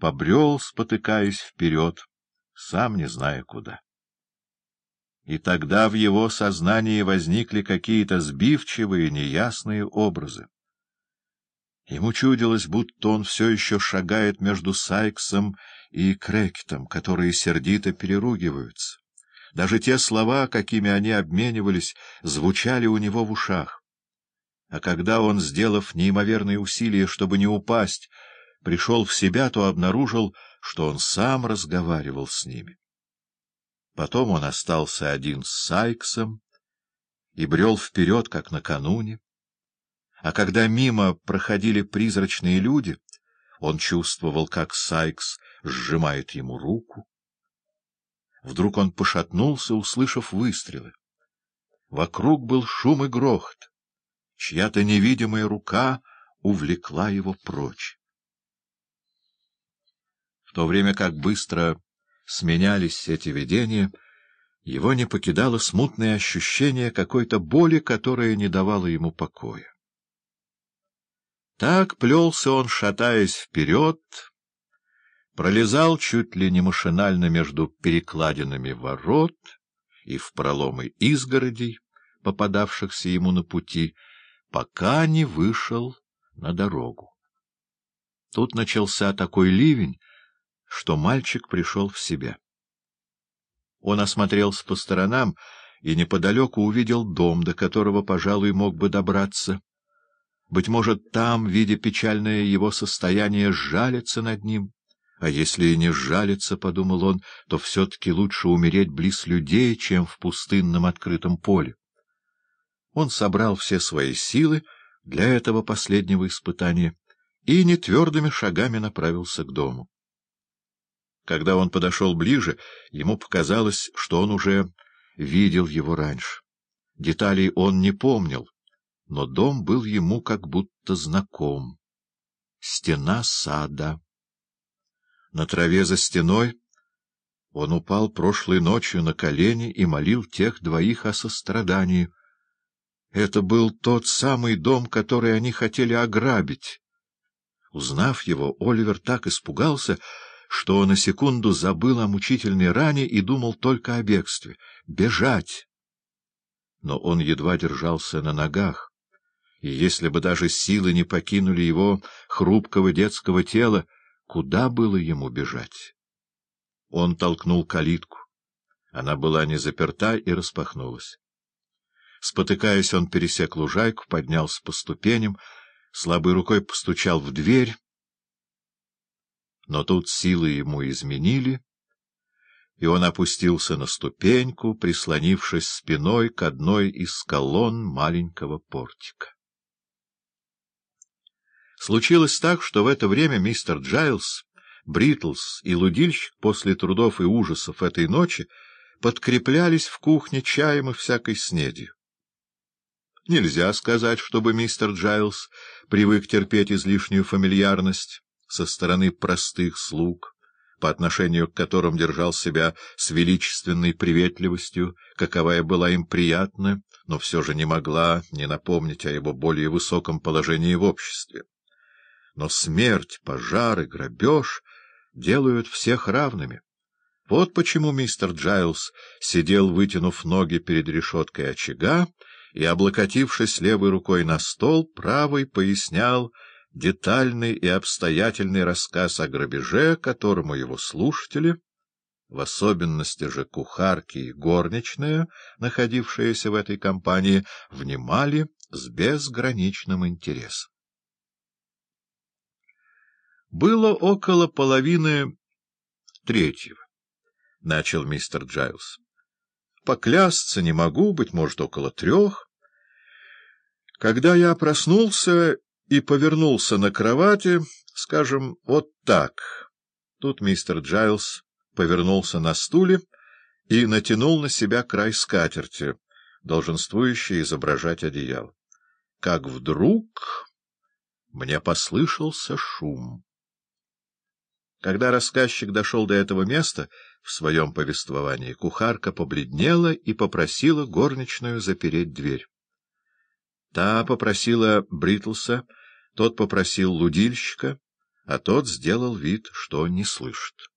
побрел, спотыкаясь вперед, сам не зная куда. И тогда в его сознании возникли какие-то сбивчивые, неясные образы. Ему чудилось, будто он все еще шагает между Сайксом и Крекетом, которые сердито переругиваются. Даже те слова, какими они обменивались, звучали у него в ушах. А когда он, сделав неимоверные усилия, чтобы не упасть, пришел в себя, то обнаружил, что он сам разговаривал с ними. Потом он остался один с Сайксом и брел вперед, как накануне. А когда мимо проходили призрачные люди, он чувствовал, как Сайкс сжимает ему руку. Вдруг он пошатнулся, услышав выстрелы. Вокруг был шум и грохот. Чья-то невидимая рука увлекла его прочь. В то время как быстро сменялись эти видения, его не покидало смутное ощущение какой-то боли, которая не давала ему покоя. Так плелся он, шатаясь вперед, пролезал чуть ли не машинально между перекладинами ворот и в проломы изгородей, попадавшихся ему на пути, пока не вышел на дорогу. Тут начался такой ливень, что мальчик пришел в себя. Он осмотрелся по сторонам и неподалеку увидел дом, до которого, пожалуй, мог бы добраться. Быть может, там, видя печальное его состояние, сжалится над ним. А если и не сжалится, — подумал он, — то все-таки лучше умереть близ людей, чем в пустынном открытом поле. Он собрал все свои силы для этого последнего испытания и нетвердыми шагами направился к дому. Когда он подошел ближе, ему показалось, что он уже видел его раньше. Деталей он не помнил, но дом был ему как будто знаком. Стена сада. На траве за стеной он упал прошлой ночью на колени и молил тех двоих о сострадании. Это был тот самый дом, который они хотели ограбить. Узнав его, Оливер так испугался, что на секунду забыл о мучительной ране и думал только о бегстве. Бежать! Но он едва держался на ногах, и если бы даже силы не покинули его хрупкого детского тела, куда было ему бежать? Он толкнул калитку. Она была не заперта и распахнулась. Спотыкаясь, он пересек лужайку, поднялся по ступеням, слабой рукой постучал в дверь, но тут силы ему изменили, и он опустился на ступеньку, прислонившись спиной к одной из колонн маленького портика. Случилось так, что в это время мистер Джайлс, Бритлс и лудильщик после трудов и ужасов этой ночи подкреплялись в кухне чаем и всякой снедью. Нельзя сказать, чтобы мистер Джайлс привык терпеть излишнюю фамильярность, со стороны простых слуг, по отношению к которым держал себя с величественной приветливостью, каковая была им приятна, но все же не могла не напомнить о его более высоком положении в обществе. Но смерть, пожары, грабеж делают всех равными. Вот почему мистер Джайлс сидел, вытянув ноги перед решеткой очага, и, облокотившись левой рукой на стол, правой пояснял — детальный и обстоятельный рассказ о грабеже, которому его слушатели, в особенности же кухарки и горничная, находившиеся в этой компании, внимали с безграничным интересом. Было около половины третьего, — начал мистер Джайлс. Поклясться не могу, быть может, около трех. Когда я проснулся и повернулся на кровати, скажем, вот так. Тут мистер Джайлс повернулся на стуле и натянул на себя край скатерти, долженствующий изображать одеяло. Как вдруг мне послышался шум. Когда рассказчик дошел до этого места в своем повествовании, кухарка побледнела и попросила горничную запереть дверь. Та попросила Бритлса тот попросил лудильщика, а тот сделал вид, что не слышит.